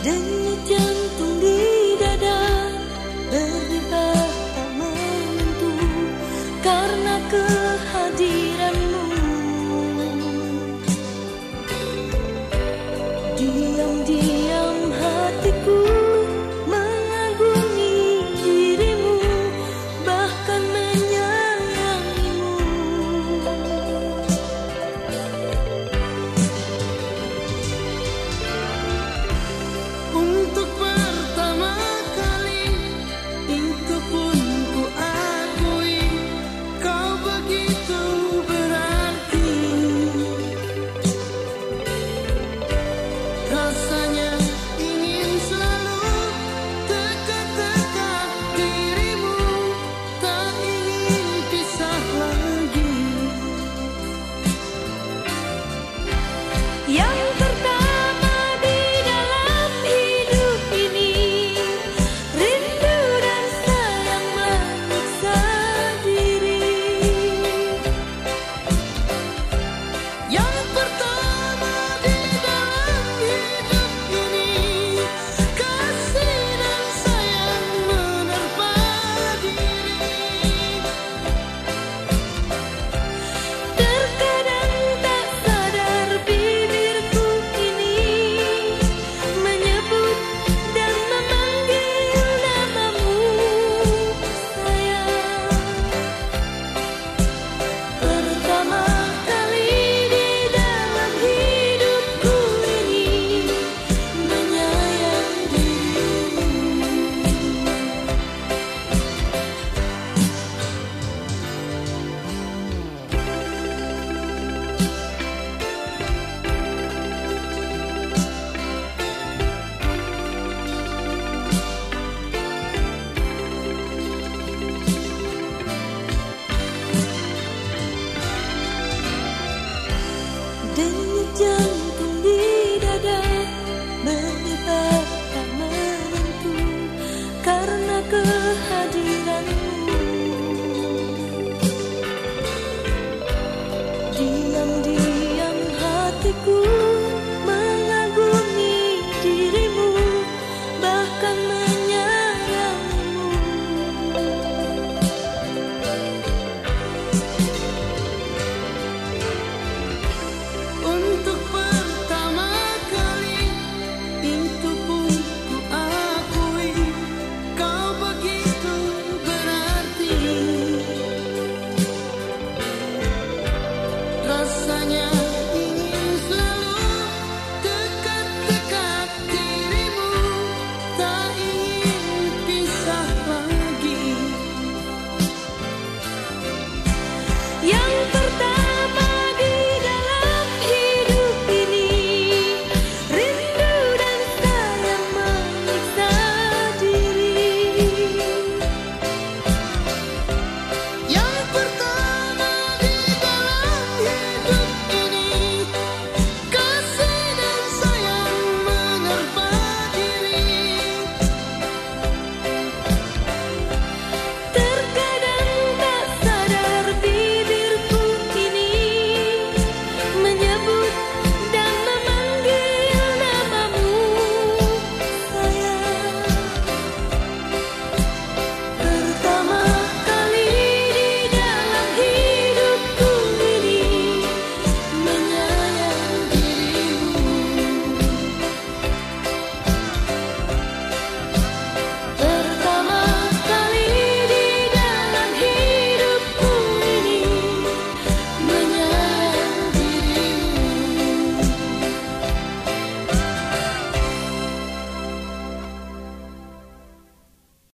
Denyut jantung di Denyut jantung di dada Menyebar tak menentu Karena ke.